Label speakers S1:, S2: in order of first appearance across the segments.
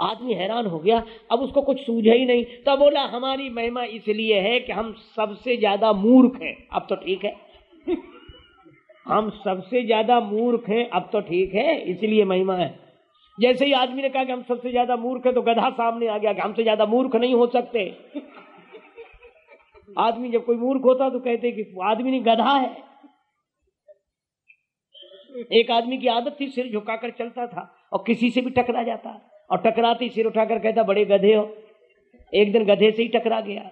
S1: आदमी हैरान हो गया, अब उसको कुछ सूझा ही नहीं। तब बोला, हमारी महिमा इसलिए है कि हम सबसे ज़्यादा मूर्ख हैं। अब तो ठीक है। हम सबसे ज़्यादा मूर्ख हैं, अब तो ठीक है, इसलिए महिमा है। जैसे ही आदमी ने कहा कि हम सबसे ज़्यादा मूर्ख है तो गधा सामने आ गया कि हमसे ज़्यादा मूर्ख नहीं हो सकते। आदमी जब कोई मूर्ख होता तो कहते कि आदमी नहीं, गधा है। एक आदमी की आदत थी, सिर झुकाकर चलता था और किसी से भी टकरा जाता। और टकराते सिर उठाकर कहता, बड़े गधे हो। एक दिन गधे से ही टकरा गया।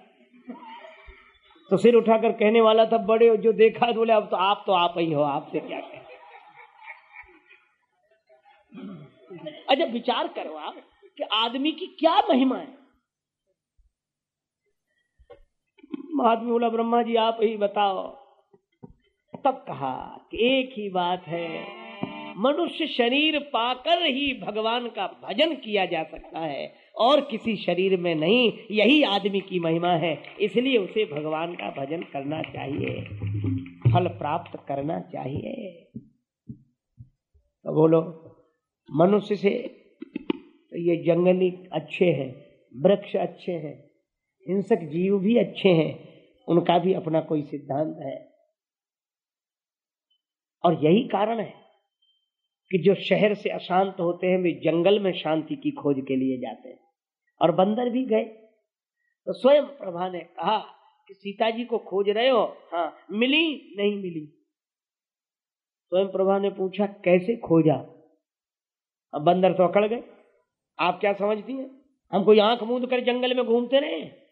S1: तो सिर उठाकर कहने वाला था, बड़े हो, जो देखा बोले, अब तो आप तो आप ही हो, आपसे क्या कहें? अच्छा विचार करो आप कि आदमी की क्या महिमा है। आदमी बोला, ब्रह्मा जी, आप ही बताओ। तब कहा कि एक ही बात है मनुष्य शरीर पाकर ही भगवान का भजन किया जा सकता है। और किसी शरीर में नहीं, यही आदमी की महिमा है। इसलिए उसे भगवान का भजन करना चाहिए। फल प्राप्त करना चाहिए। तो बोलो, मनुष्य से तो ये जंगली अच्छे हैं, वृक्ष अच्छे हैं, हिंसक जीव भी अच्छे हैं, उनका भी अपना कोई सिद्धांत है। और यही कारण है। कि जो शहर से अशांत होते हैं, वे जंगल में शांति की खोज के लिए जाते हैं। और बंदर भी गए। तो स्वयं प्रभा ने कहा कि सीता जी को खोज रहे हो? हाँ मिली? नहीं मिली। स्वयं प्रभा ने पूछा, कैसे खोजा? अब बंदर तो अकड़ गए। आप क्या समझती हैं? हम कोई आँख मूंद कर जंगल में घूमते रहे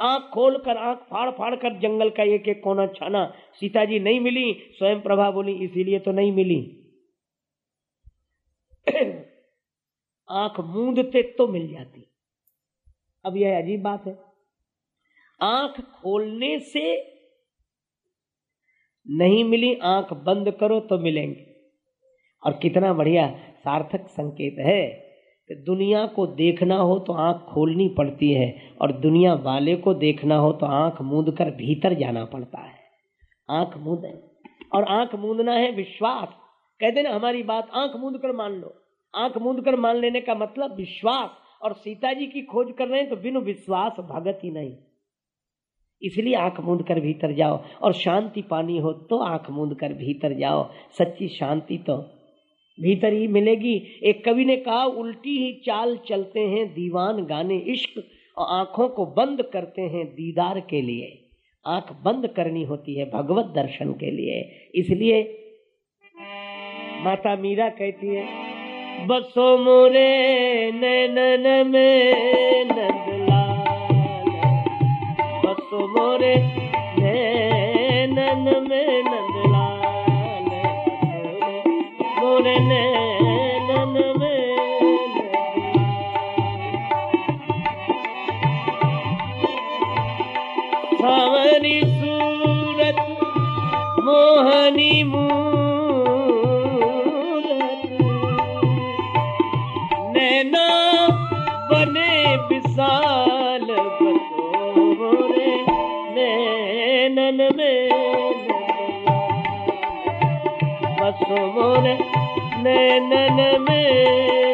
S1: आँख खोल कर, आँख फाड़ फाड़ कर जंगल का एक एक कोना छाना। सीता जी नहीं मिली? स्वयं प्रभा बोली, इसीलिए तो नहीं मिली। आँख मूंदते तो मिल जाती। अब यह अजीब बात है। आँख खोलने से नहीं मिली, आँख बंद करो तो मिलेंगे। और कितना बढ़िया सार्थक संकेत है कि दुनिया को देखना हो तो आँख खोलनी पड़ती है, और दुनिया वाले को देखना हो तो आँख मूंद कर भीतर जाना पड़ता है। आँख मूंद और आँख मूंदना है विश्वास। कहते ना, हमारी बात आँख मूंद कर मान लो। आँख मूंद कर मान लेने का मतलब विश्वास। और सीता जी की खोज कर रहे हैं तो बिनु विश्वास भगत ही नहीं। इसलिए आँख मूंद कर भीतर जाओ और शांति पानी हो तो आँख मूंद कर भीतर जाओ। सच्ची शांति तो भीतर ही मिलेगी। एक कवि ने कहा, उल्टी ही चाल चलते हैं दीवान गाने इश्क और आँखों को बंद करते हैं दीदार के लिए। आँख बंद करनी होती है भगवत दर्शन के लिए। इसलिए माता मीरा कहती है नैनन में मोरे नैनन में सूरत मोहनी मुँह नैनन में बसोरे नैनन में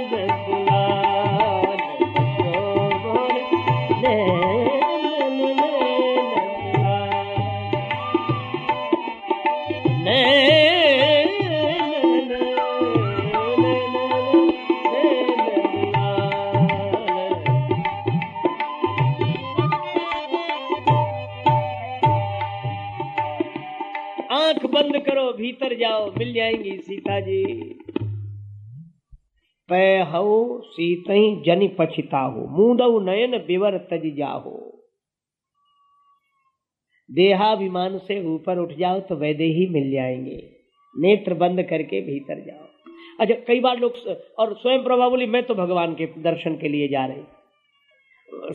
S1: आँख बंद करो, भीतर जाओ, मिल जाएँगी सीता जी। पै हऊ सीतई जनि पछिताहु मूंदऊ नयन विवर तज जाहो। देहाभिमान से ऊपर उठ जाओ तो वैदे ही मिल जाएँगे। नेत्र बंद करके भीतर जाओ। अच्छा कई बार लोग और स्वयं प्रभा बोली, मैं तो भगवान के दर्शन के लिए जा रही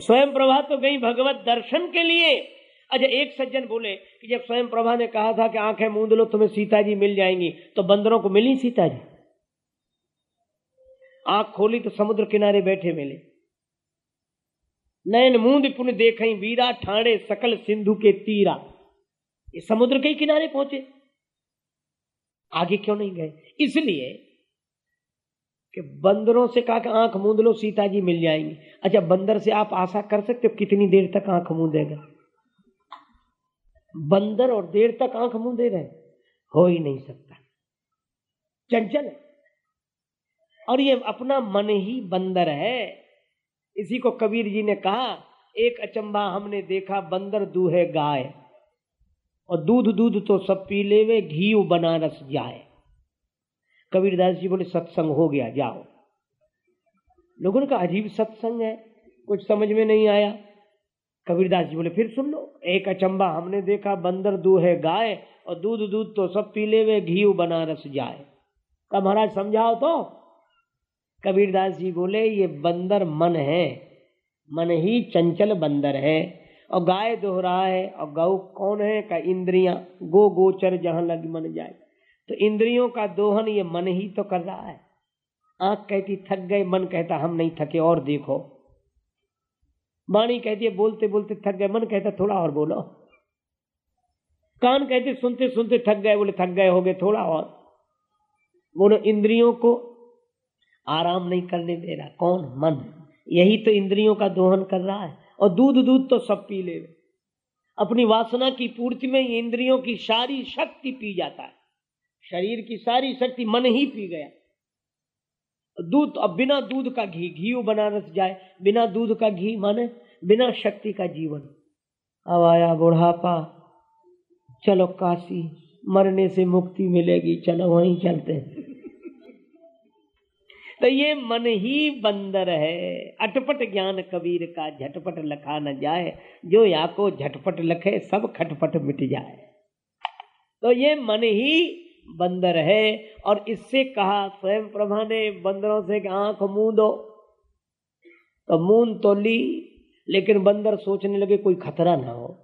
S1: स्वयं प्रभा तो गई भगवत दर्शन के लिए। अच्छा एक सज्जन बोले कि जब स्वयं प्रभा ने कहा था कि आँखें मूंद लो, तुम्हें सीता जी मिल जाएँगी तो बंदरों को मिली सीता जी आँख खोली तो समुद्र किनारे बैठे मिले। नयन मूंद पुण्य देख वीरा ठाणे सकल सिंधु के तीरा। ये समुद्र के किनारे पहुँचे। आगे क्यों नहीं गए? इसलिए कि बंदरों से कहा कि आँख मूंद लो सीता जी मिल जाएँगी। अच्छा बंदर से आप आशा कर सकते हो कितनी देर तक आँख मूंदेगा? बंदर और देर तक आँख मूंदे रहे। हो ही नहीं सकता। चंचल है। और ये अपना मन ही बंदर है। इसी को कबीर जी ने कहा, एक अचंबा हमने देखा, बंदर दूहे गाय। और दूध दूध तो सब पी ले वे घी बनारस जाए। कबीरदास जी बोले, सत्संग हो गया, जाओ। लोगों कहा, अजीब सत्संग है, कुछ समझ में नहीं आया। कबीरदास जी बोले, फिर सुन लो, एक अचंबा हमने देखा, बंदर दू है गाय, और दूध दूध तो सब पी ले वे घी बनारस जाए। कब महाराज समझाओ तो। कबीरदास जी बोले, ये बंदर मन है, मन ही चंचल बंदर है, और गाय दोहरा है, और गौ कौन है का इंद्रियाँ, गो गोचर जहाँ लग मन जाए। तो इंद्रियों का दोहन ये मन ही तो कर रहा है। आँख कहती, थक गए, मन कहता, हम नहीं थके, और देखो। वाणी कहती है, बोलते बोलते थक गए। मन कहता थोड़ा और बोलो। कान कहते, सुनते सुनते थक गए। बोले, थक गए, हो गए, थोड़ा और। बोलो, इंद्रियों को आराम नहीं करने दे रहा। कौन? मन। यही तो इंद्रियों का दोहन कर रहा है। और दूध दूध तो सब पी ले। अपनी वासना की पूर्ति में इंद्रियों की सारी शक्ति पी जाता है। शरीर की सारी शक्ति मन ही पी गया। दूध, अब बिना दूध का घी घी बनारस जाए, बिना दूध का घी माने, बिना शक्ति का जीवन। अब आया बुढ़ापा, चलो काशी, मरने से मुक्ति मिलेगी, चलो वहीं चलते तो ये मन ही बंदर है। अटपट ज्ञान कबीर का झटपट लखा न जाए, जो या को झटपट लखे, सब खटपट मिट जाए। तो ये मन ही बंदर है और इससे कहा स्वयं प्रभा ने बंदरों से आँख मुँह दो। तो मून तो ली, लेकिन बंदर सोचने लगे कोई खतरा ना हो।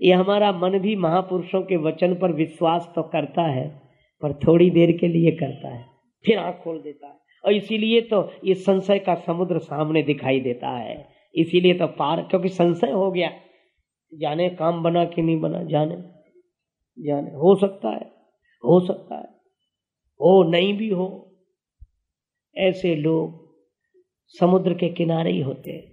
S1: ये हमारा मन भी महापुरुषों के वचन पर विश्वास तो करता है, पर थोड़ी देर के लिए करता है, फिर आँख खोल देता है। और इसीलिए तो ये संशय का समुद्र सामने दिखाई देता है। इसीलिए तो पार, क्योंकि संशय हो गया। जाने काम बना कि नहीं बना, जाने। जाने हो सकता है, हो सकता है, हो नहीं भी हो, ऐसे लोग समुद्र के किनारे ही होते हैं।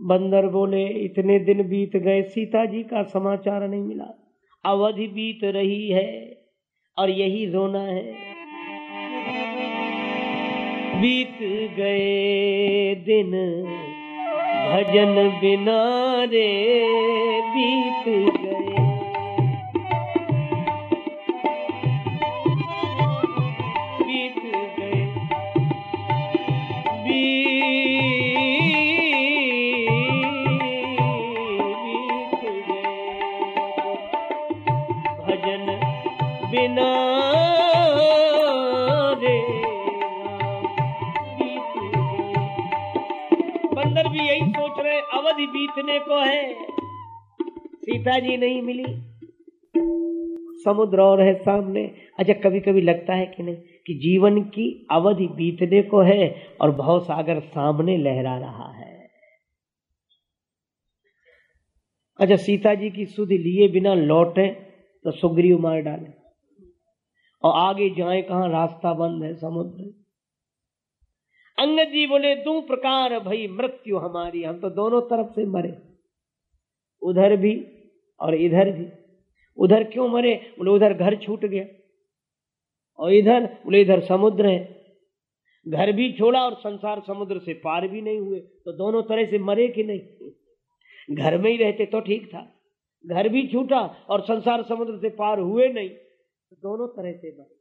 S1: बंदर बोले, इतने दिन बीत गए, सीता जी का समाचार नहीं मिला। अवधि बीत रही है और यही रोना है। बीत गए दिन भजन बिना रे बीत गए। जी नहीं मिली। समुद्र और है सामने। अच्छा कभी कभी लगता है कि नहीं, कि जीवन की अवधि बीतने को है और भाव सागर सामने लहरा रहा है। अच्छा सीता जी की सुध लिए बिना लौटे तो सुग्रीव मार डाले। और आगे जाए कहा? रास्ता बंद है समुद्र। अंगद जी बोले, दो प्रकार भाई, मृत्यु हमारी, हम तो दोनों तरफ़ से मरे। उधर भी और इधर भी। उधर क्यों मरे? बोले, उधर घर छूट गया। और इधर, बोले, इधर समुद्र है। घर भी छोड़ा और संसार समुद्र से पार भी नहीं हुए। तो दोनों तरह से मरे कि नहीं? घर में ही रहते तो ठीक था। घर भी छूटा और संसार समुद्र से पार हुए नहीं। तो दोनों तरह से मरे।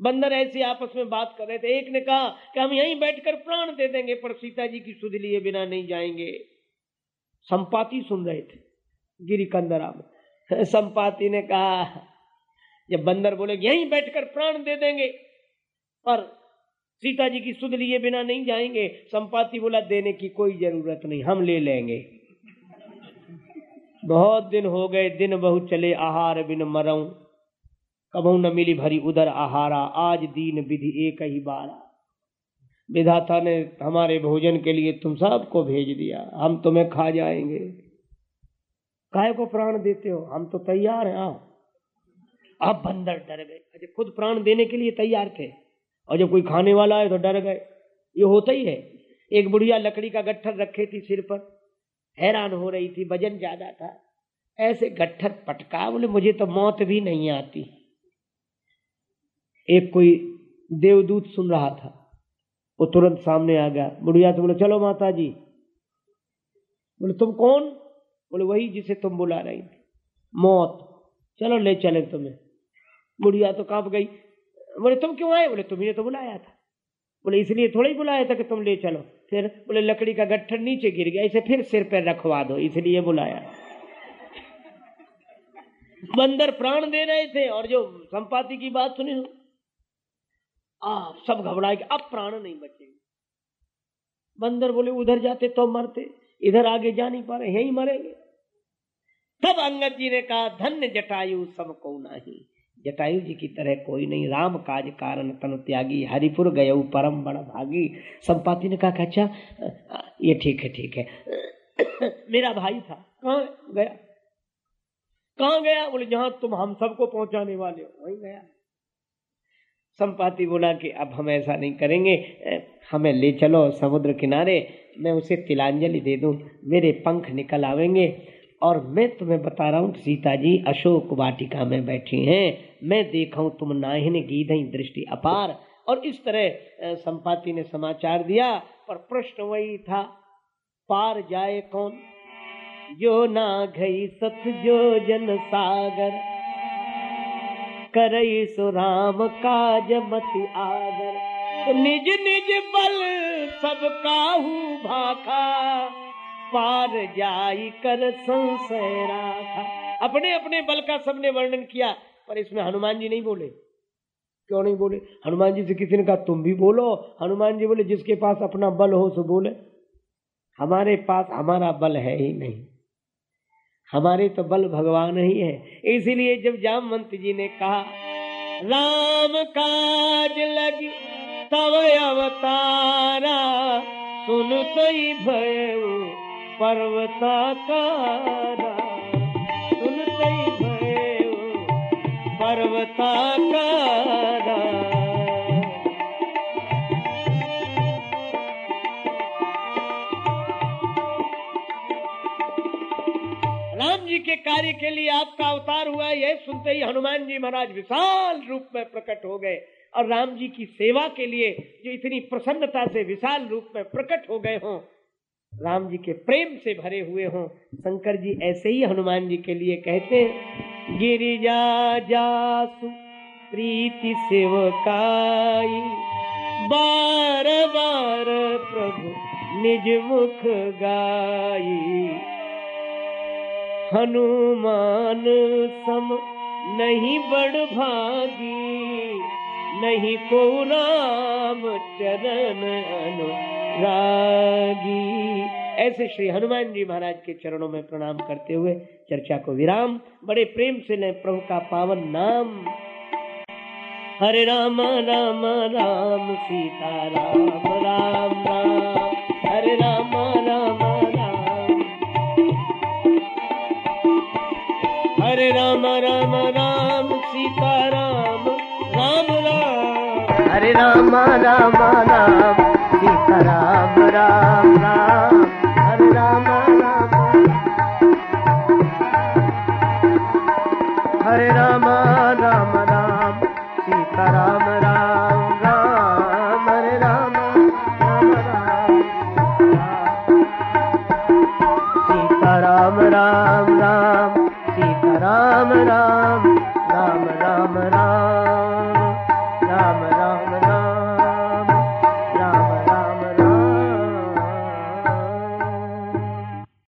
S1: बंदर ऐसे आपस में बात कर रहे थे। एक ने कहा कि हम यहीं बैठकर प्राण दे देंगे, पर सीता जी की सुध लिए बिना नहीं जाएँगे। संपाति सुन रहे थे। गिरी कंदरा में। संपाति ने कहा, जब बंदर बोले, यहीं बैठकर प्राण दे देंगे। पर सीता जी की सुध लिए बिना नहीं जाएँगे। संपाति बोला, देने की कोई ज़रूरत नहीं, हम ले लेंगे। बहुत दिन हो गए, दिन बहु चले, आहार बिन मरऊ। कबू न मिली भरी उधर आहारा, आज दीन विधि एक ही बारा। विधाता ने हमारे भोजन के लिए तुम सबको भेज दिया, हम तुम्हें खा जाएँगे। काय को प्राण देते हो? हम तो तैयार हैं, आओ। अब बंदर डर गए। अच्छा खुद प्राण देने के लिए तैयार थे। और जब कोई खाने वाला आए तो डर गए। ये होता ही है। एक बुढ़िया लकड़ी का गट्ठर रखे थी सिर पर। हैरान हो रही थी, वज़न ज़्यादा था। ऐसे गट्ठर पटका बोले मुझे तो मौत भी नहीं आती। एक कोई देवदूत सुन रहा था। वो तुरंत सामने आ गया। बुढ़िया तो बोले, चलो माता जी बोले, तुम कौन? बोले, वही जिसे तुम बुला रही थी। मौत। चलो ले चले तुम्हें। बुढ़िया तो काँप गई। बोले, तुम क्यों आए? बोले, तुम्हें तो बुलाया था। बोले, इसलिए थोड़ा ही बुलाया था कि तुम ले चलो। फिर बोले, लकड़ी का गट्ठर नीचे गिर गया, इसे फिर सिर पर रखवा दो, इसलिए बुलाया बंदर प्राण दे रहे थे, और जो संपाति की बात सुनी हो, आप सब घबराए कि अब प्राण नहीं बचेंगे बंदर बोले, उधर जाते तो मरते, इधर आगे जा नहीं पा रहे, यही मरेंगे। तब अंगद जी ने कहा, धन्य जटायु, सबको नहीं। जटायु जी की तरह कोई नहीं। राम काज कारण तन त्यागी, हरिपुर गय, परम बड़ भागी। संपाति ने कहा अच्छा ये ठीक है ठीक है। मेरा भाई था। कहा गया? कहा गया? बोले, जहाँ तुम, हम सबको पहुँचाने वाले हो। वही गया। संपाति बोला कि, अब हम ऐसा नहीं करेंगे। हमें ले चलो समुद्र किनारे। मैं उसे तिलांजलि दे दूँ। मेरे पंख निकल आवेंगे। और मैं तुम्हें बता रहा हूँ, सीता जी, अशोक वाटिका में बैठी हैं। मैं देखा हूँ, तुम नाहिन गीधई दृष्टि अपार। और इस तरह संपाति ने समाचार दिया, पर प्रश्न वही था, पार जाए कौन? जो ना गई सत जो जन सागर, करई सो राम काज मति आगर निज निज बल सब काहू भाखा पार जाई कर संशय राखा अपने अपने बल का सबने वर्णन किया, पर इसमें हनुमान जी नहीं बोले। क्यों नहीं बोले? हनुमान जी से किसी ने कहा, तुम भी बोलो। हनुमान जी बोले, जिसके पास अपना बल हो, सो बोले। हमारे पास हमारा बल है ही नहीं। हमारे तो बल भगवान ही है। इसीलिए जब जामवंत जी ने कहा, राम काज लगी, तव अवतारा, सुन तई भय पर्वताकारा सुन तई भय पर्वताकारा। राम जी के कार्य के लिए आपका अवतार हुआ, यह सुनते ही हनुमान जी महाराज विशाल रूप में प्रकट हो गए और राम जी की सेवा के लिए जो इतनी प्रसन्नता से विशाल रूप में प्रकट हो गए हों राम जी के प्रेम से भरे हुए हों। शंकर जी ऐसे ही हनुमान जी के लिए कहते हैं, गिरिजा जासु, प्रीति सेवकाई, बार बार प्रभु निज मुख गाई, हनुमान सम नहीं बड़ भागी, नहीं को राम चरण अनुरागी ऐसे श्री हनुमान जी महाराज के चरणों में प्रणाम करते हुए चर्चा को विराम, बड़े प्रेम से लें प्रभु का पावन नाम। हरे राम राम राम, सीता राम राम राम। हरे राम राम राम। हरे राम राम राम, सीता राम राम राम। हरे राम राम राम। राम राम राम हरे राम राम। हरे राम राम राम सीता राम।